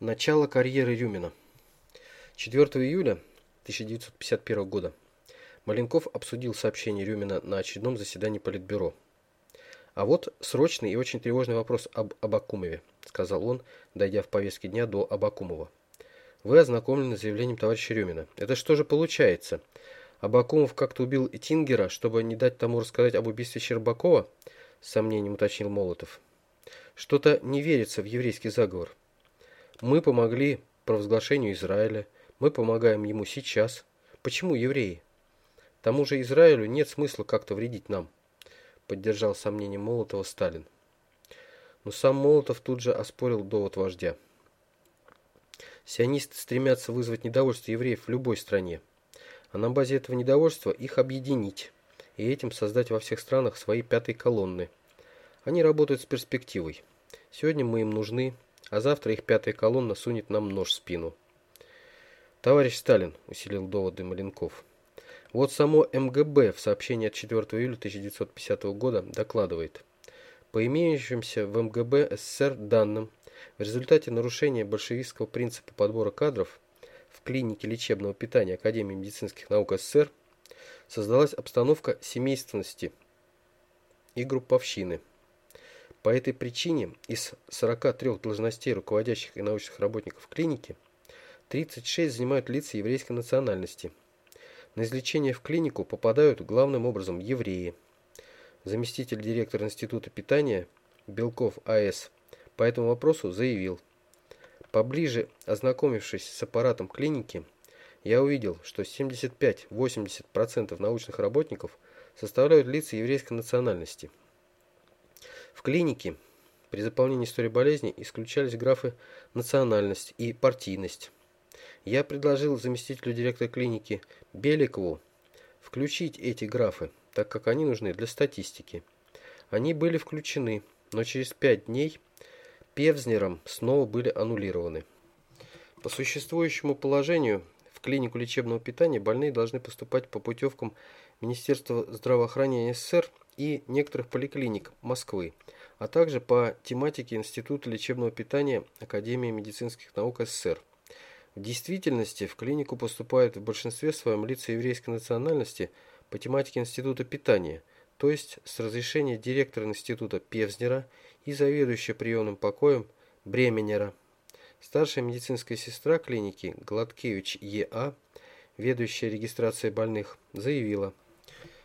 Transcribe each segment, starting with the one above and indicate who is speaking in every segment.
Speaker 1: Начало карьеры Рюмина. 4 июля 1951 года Маленков обсудил сообщение Рюмина на очередном заседании Политбюро. «А вот срочный и очень тревожный вопрос об Абакумове», – сказал он, дойдя в повестке дня до Абакумова. «Вы ознакомлены с заявлением товарища Рюмина. Это что же получается? Абакумов как-то убил Тингера, чтобы не дать тому рассказать об убийстве Щербакова?» – с сомнением уточнил Молотов. «Что-то не верится в еврейский заговор». Мы помогли провозглашению Израиля, мы помогаем ему сейчас. Почему евреи? Тому же Израилю нет смысла как-то вредить нам, поддержал сомнение Молотова Сталин. Но сам Молотов тут же оспорил довод вождя. Сионисты стремятся вызвать недовольство евреев в любой стране, а на базе этого недовольства их объединить и этим создать во всех странах свои пятые колонны. Они работают с перспективой. Сегодня мы им нужны, а завтра их пятая колонна сунет нам нож в спину. Товарищ Сталин, усилил доводы Маленков. Вот само МГБ в сообщении от 4 июля 1950 года докладывает. По имеющимся в МГБ СССР данным, в результате нарушения большевистского принципа подбора кадров в клинике лечебного питания Академии медицинских наук СССР создалась обстановка семейственности и групповщины. По этой причине из 43 должностей руководящих и научных работников клиники 36 занимают лица еврейской национальности. На излечение в клинику попадают главным образом евреи. Заместитель директора Института питания Белков А.С. по этому вопросу заявил. Поближе ознакомившись с аппаратом клиники, я увидел, что 75-80% научных работников составляют лица еврейской национальности. В клинике при заполнении истории болезни исключались графы национальность и партийность. Я предложил заместителю директора клиники Беликову включить эти графы, так как они нужны для статистики. Они были включены, но через пять дней Певзнером снова были аннулированы. По существующему положению в клинику лечебного питания больные должны поступать по путевкам Министерства здравоохранения СССР и некоторых поликлиник Москвы, а также по тематике Института лечебного питания Академии медицинских наук СССР. В действительности в клинику поступают в большинстве своем лица еврейской национальности по тематике Института питания, то есть с разрешения директора Института Певзнера и заведующего приемным покоем Бременера. Старшая медицинская сестра клиники Гладкевич Е.А., ведущая регистрацией больных, заявила.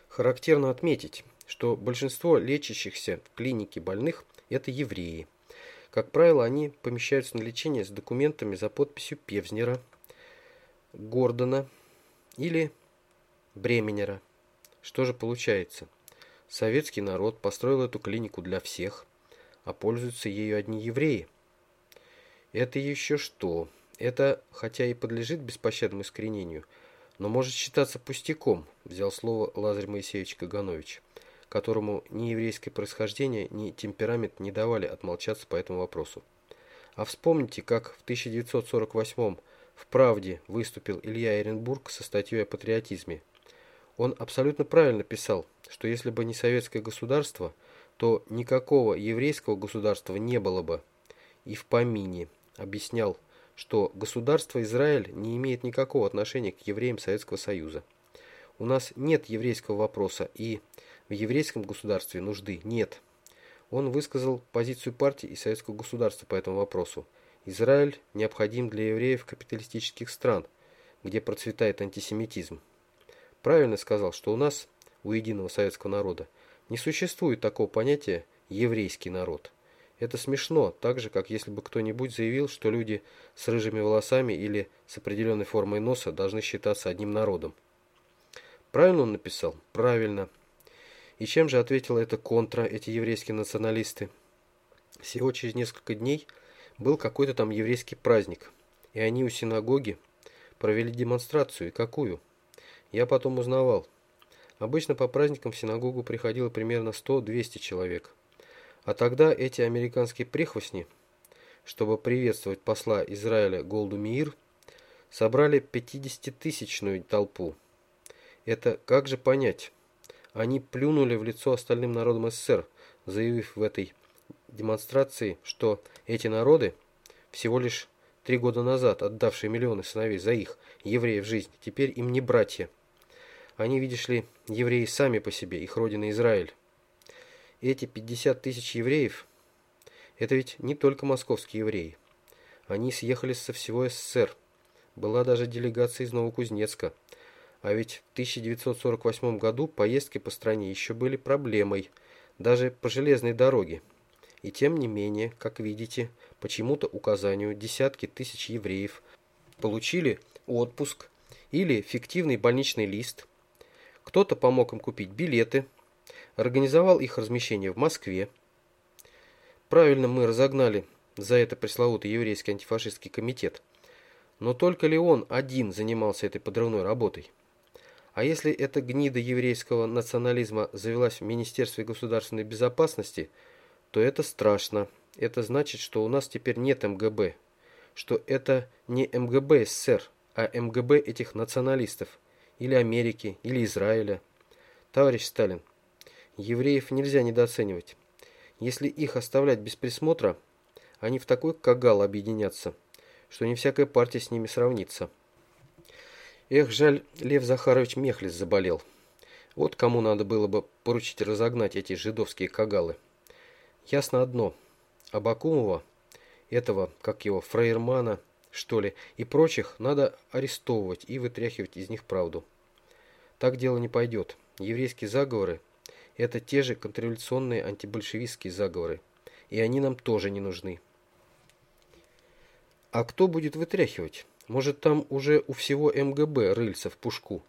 Speaker 1: Характерно отметить, что большинство лечащихся в клинике больных – это евреи. Как правило, они помещаются на лечение с документами за подписью Певзнера, Гордона или Бременера. Что же получается? Советский народ построил эту клинику для всех, а пользуются ею одни евреи. Это еще что? Это, хотя и подлежит беспощадному искоренению, но может считаться пустяком, взял слово Лазарь Моисеевич Каганович которому ни еврейское происхождение, ни темперамент не давали отмолчаться по этому вопросу. А вспомните, как в 1948 в «Правде» выступил Илья Эренбург со статьей о патриотизме. Он абсолютно правильно писал, что если бы не советское государство, то никакого еврейского государства не было бы. И в помине объяснял, что государство Израиль не имеет никакого отношения к евреям Советского Союза. У нас нет еврейского вопроса и в еврейском государстве нужды нет. Он высказал позицию партии и советского государства по этому вопросу. Израиль необходим для евреев капиталистических стран, где процветает антисемитизм. Правильно сказал, что у нас, у единого советского народа, не существует такого понятия «еврейский народ». Это смешно, так же, как если бы кто-нибудь заявил, что люди с рыжими волосами или с определенной формой носа должны считаться одним народом. Правильно он написал? Правильно. И чем же ответила эта контра, эти еврейские националисты? Всего через несколько дней был какой-то там еврейский праздник, и они у синагоги провели демонстрацию. И какую? Я потом узнавал. Обычно по праздникам в синагогу приходило примерно 100-200 человек. А тогда эти американские прихвостни, чтобы приветствовать посла Израиля Голду Миир, собрали 50-тысячную толпу. Это как же понять? Они плюнули в лицо остальным народам СССР, заявив в этой демонстрации, что эти народы всего лишь три года назад отдавшие миллионы сыновей за их, евреев, жизнь, теперь им не братья. Они, видишь ли, евреи сами по себе, их родина Израиль. Эти 50 тысяч евреев, это ведь не только московские евреи. Они съехали со всего СССР. Была даже делегация из Новокузнецка. А ведь в 1948 году поездки по стране еще были проблемой, даже по железной дороге. И тем не менее, как видите, почему-то указанию десятки тысяч евреев получили отпуск или фиктивный больничный лист. Кто-то помог им купить билеты, организовал их размещение в Москве. Правильно мы разогнали за это пресловутый еврейский антифашистский комитет. Но только ли он один занимался этой подрывной работой? А если эта гнида еврейского национализма завелась в Министерстве государственной безопасности, то это страшно. Это значит, что у нас теперь нет МГБ. Что это не МГБ СССР, а МГБ этих националистов. Или Америки, или Израиля. Товарищ Сталин, Евреев нельзя недооценивать. Если их оставлять без присмотра, они в такой кагал объединятся, что не всякая партия с ними сравнится. Эх, жаль, Лев Захарович Мехлис заболел. Вот кому надо было бы поручить разогнать эти жидовские кагалы. Ясно одно. Абакумова, этого, как его, Фрейермана, что ли, и прочих надо арестовывать и вытряхивать из них правду. Так дело не пойдет. Еврейские заговоры это те же контрреволюционные антибольшевистские заговоры. И они нам тоже не нужны. А кто будет вытряхивать? Может, там уже у всего МГБ рыльца в пушку?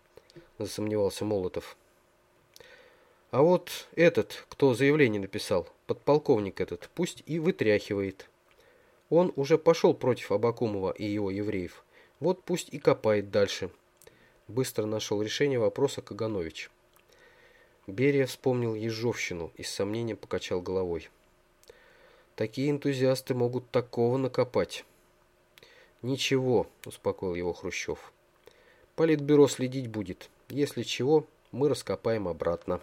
Speaker 1: Засомневался Молотов. А вот этот, кто заявление написал, подполковник этот, пусть и вытряхивает. Он уже пошел против Абакумова и его евреев. Вот пусть и копает дальше. Быстро нашел решение вопроса Каганович. Берия вспомнил Ежовщину и с сомнением покачал головой. Такие энтузиасты могут такого накопать. Ничего, успокоил его Хрущев. Политбюро следить будет. Если чего, мы раскопаем обратно.